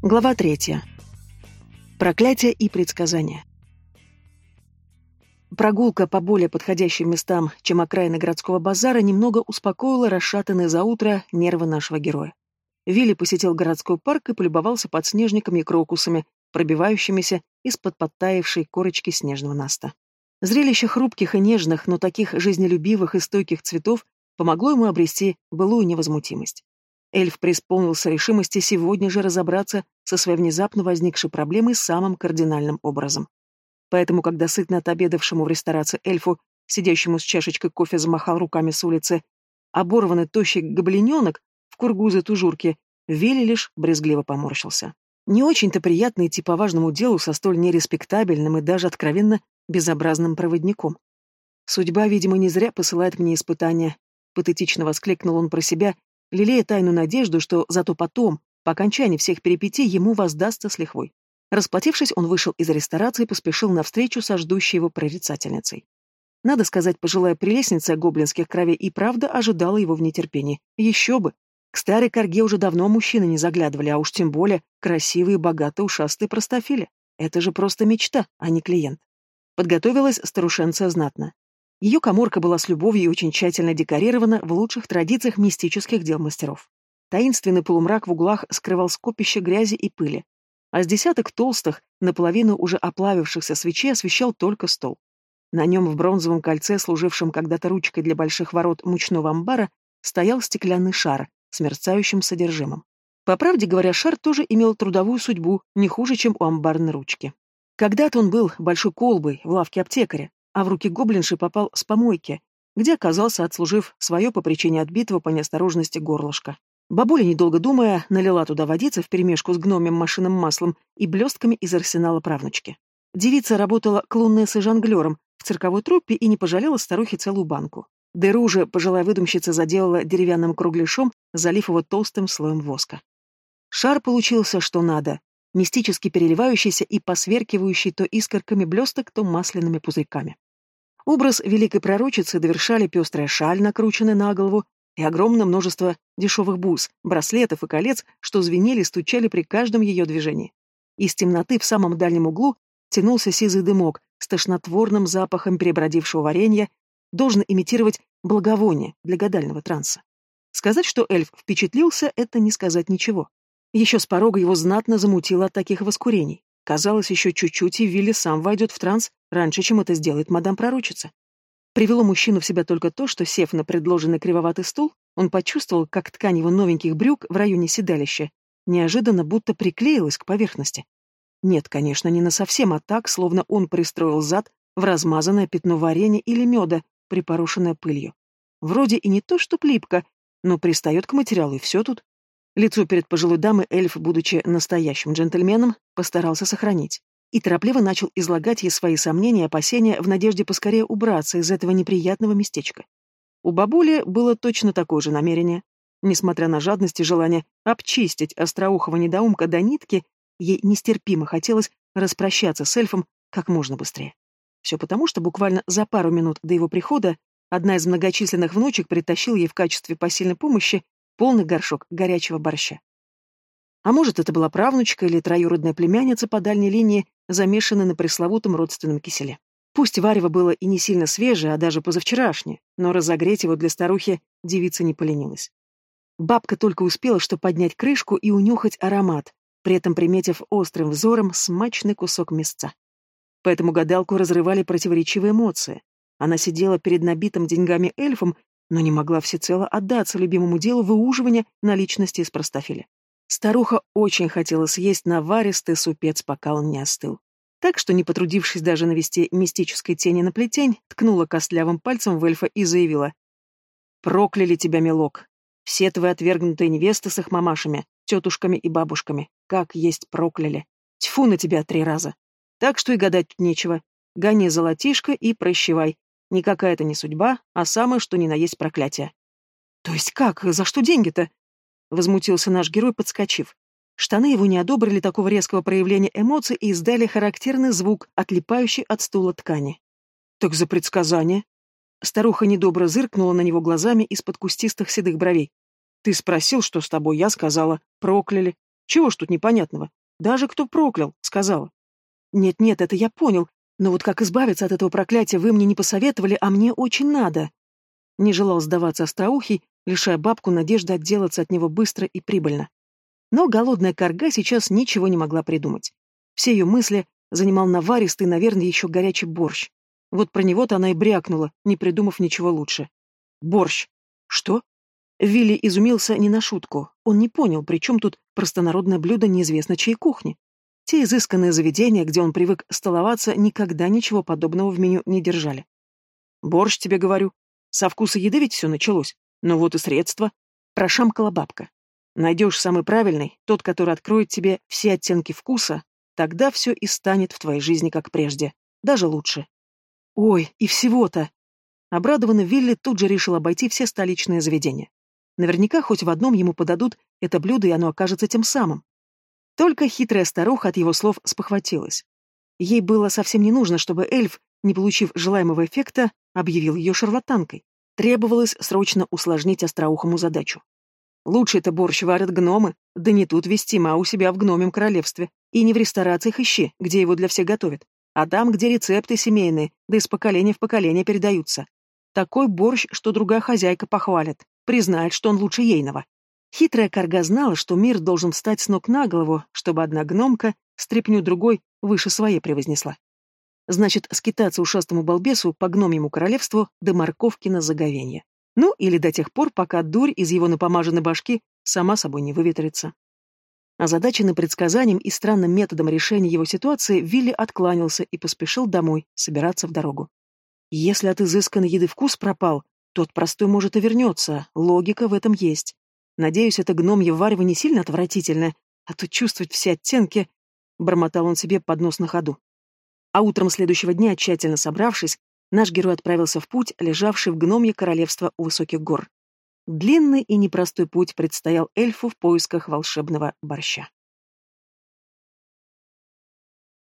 Глава третья. Проклятие и предсказания. Прогулка по более подходящим местам, чем окраины городского базара, немного успокоила расшатанные за утро нервы нашего героя. Вилли посетил городской парк и полюбовался подснежниками и крокусами, пробивающимися из-под подтаявшей корочки снежного наста. Зрелище хрупких и нежных, но таких жизнелюбивых и стойких цветов помогло ему обрести былую невозмутимость. Эльф преисполнился решимости сегодня же разобраться со своей внезапно возникшей проблемой самым кардинальным образом. Поэтому, когда сытно отобедавшему в ресторации эльфу, сидящему с чашечкой кофе, замахал руками с улицы, оборванный тощий гоблиненок в кургузы тужурки, Вилли лишь брезгливо поморщился. Не очень-то приятно идти по важному делу со столь нереспектабельным и даже откровенно безобразным проводником. Судьба, видимо, не зря посылает мне испытания. Патетично воскликнул он про себя лелея тайную надежду, что зато потом, по окончании всех перипетий, ему воздастся с лихвой. Расплатившись, он вышел из ресторации и поспешил навстречу со ждущей его прорицательницей. Надо сказать, пожилая прелестница гоблинских кровей и правда ожидала его в нетерпении. Еще бы! К старой корге уже давно мужчины не заглядывали, а уж тем более красивые, богатые, ушастые простофили. Это же просто мечта, а не клиент. Подготовилась старушенция знатно. Ее коморка была с любовью и очень тщательно декорирована в лучших традициях мистических дел мастеров. Таинственный полумрак в углах скрывал скопище грязи и пыли, а с десяток толстых, наполовину уже оплавившихся свечей освещал только стол. На нем в бронзовом кольце, служившем когда-то ручкой для больших ворот мучного амбара, стоял стеклянный шар с мерцающим содержимым. По правде говоря, шар тоже имел трудовую судьбу, не хуже, чем у амбарной ручки. Когда-то он был большой колбой в лавке аптекаря, а в руки гоблинши попал с помойки, где оказался, отслужив свое по причине отбитого по неосторожности горлышка. Бабуля, недолго думая, налила туда водицы вперемешку с гномем машинным маслом и блестками из арсенала правнучки. Девица работала клоунессой жонглером в цирковой труппе и не пожалела старухе целую банку. Дыру же пожилая выдумщица заделала деревянным кругляшом, залив его толстым слоем воска. Шар получился что надо, мистически переливающийся и посверкивающий то искорками блесток, то масляными пузырьками. Образ великой пророчицы довершали пестрая шаль, накрученная на голову, и огромное множество дешевых бус, браслетов и колец, что звенели и стучали при каждом ее движении. Из темноты в самом дальнем углу тянулся сизый дымок с тошнотворным запахом перебродившего варенья, должен имитировать благовоние для гадального транса. Сказать, что эльф впечатлился, это не сказать ничего. Еще с порога его знатно замутило от таких воскурений. Казалось, еще чуть-чуть, и Вилли сам войдет в транс раньше, чем это сделает мадам-пророчица. Привело мужчину в себя только то, что, сев на предложенный кривоватый стул, он почувствовал, как ткань его новеньких брюк в районе седалища неожиданно будто приклеилась к поверхности. Нет, конечно, не на совсем, а так, словно он пристроил зад в размазанное пятно варенья или меда, припорошенное пылью. Вроде и не то, что плипка, но пристает к материалу, и все тут. Лицо перед пожилой дамой эльф, будучи настоящим джентльменом, постарался сохранить. И торопливо начал излагать ей свои сомнения и опасения в надежде поскорее убраться из этого неприятного местечка. У бабули было точно такое же намерение. Несмотря на жадность и желание обчистить остроухого недоумка до нитки, ей нестерпимо хотелось распрощаться с эльфом как можно быстрее. Все потому, что буквально за пару минут до его прихода одна из многочисленных внучек притащила ей в качестве посильной помощи полный горшок горячего борща. А может, это была правнучка или троюродная племянница по дальней линии, замешанная на пресловутом родственном киселе. Пусть варево было и не сильно свежее, а даже позавчерашнее, но разогреть его для старухи девица не поленилась. Бабка только успела что поднять крышку и унюхать аромат, при этом приметив острым взором смачный кусок мясца. Поэтому гадалку разрывали противоречивые эмоции. Она сидела перед набитым деньгами эльфом но не могла всецело отдаться любимому делу выуживания наличности из простофиля. Старуха очень хотела съесть наваристый супец, пока он не остыл. Так что, не потрудившись даже навести мистической тени на плетень, ткнула костлявым пальцем в эльфа и заявила. «Прокляли тебя, милок. Все твои отвергнутые невесты с их мамашами, тетушками и бабушками, как есть прокляли. Тьфу на тебя три раза. Так что и гадать тут нечего. Гони золотишко и прощевай. Никакая это не судьба, а самое что ни на есть проклятие. То есть как? За что деньги-то? Возмутился наш герой, подскочив. Штаны его не одобрили такого резкого проявления эмоций и издали характерный звук, отлипающий от стула ткани. Так за предсказание. Старуха недобро зыркнула на него глазами из-под кустистых седых бровей. Ты спросил, что с тобой, я сказала. Прокляли. Чего ж тут непонятного? Даже кто проклял, сказала. Нет-нет, это я понял, но вот как избавиться от этого проклятия вы мне не посоветовали, а мне очень надо. Не желал сдаваться остроухий, лишая бабку надежды отделаться от него быстро и прибыльно. Но голодная корга сейчас ничего не могла придумать. Все ее мысли занимал наваристый, наверное, еще горячий борщ. Вот про него-то она и брякнула, не придумав ничего лучше. Борщ. Что? Вилли изумился не на шутку. Он не понял, при чем тут простонародное блюдо неизвестно чьей кухни. Те изысканные заведения, где он привык столоваться, никогда ничего подобного в меню не держали. «Борщ, тебе говорю. Со вкуса еды ведь все началось. Ну вот и средства». Прошамкала бабка. «Найдешь самый правильный, тот, который откроет тебе все оттенки вкуса, тогда все и станет в твоей жизни как прежде. Даже лучше». «Ой, и всего-то!» Обрадованный Вилли тут же решил обойти все столичные заведения. Наверняка хоть в одном ему подадут это блюдо, и оно окажется тем самым. Только хитрая старуха от его слов спохватилась. Ей было совсем не нужно, чтобы эльф, не получив желаемого эффекта, объявил ее шарлатанкой. Требовалось срочно усложнить остроухому задачу. Лучше это борщ варят гномы, да не тут вестимо, а у себя в гномем королевстве. И не в ресторациях ищи, где его для всех готовят, а там, где рецепты семейные, да из поколения в поколение передаются. Такой борщ, что другая хозяйка похвалит, признает, что он лучше ейного. Хитрая корга знала, что мир должен встать с ног на голову, чтобы одна гномка стряпню другой выше своей превознесла. Значит, скитаться ушастому балбесу по гномьему королевству до морковки на заговенье. Ну, или до тех пор, пока дурь из его напомаженной башки сама собой не выветрится. Озадаченный предсказанием и странным методом решения его ситуации, Вилли откланялся и поспешил домой, собираться в дорогу. Если от изысканной еды вкус пропал, тот простой может и вернется, логика в этом есть. Надеюсь, это гномье варево не сильно отвратительное, а то чувствовать все оттенки, — бормотал он себе под нос на ходу. А утром следующего дня, тщательно собравшись, наш герой отправился в путь, лежавший в гномье королевства у высоких гор. Длинный и непростой путь предстоял эльфу в поисках волшебного борща.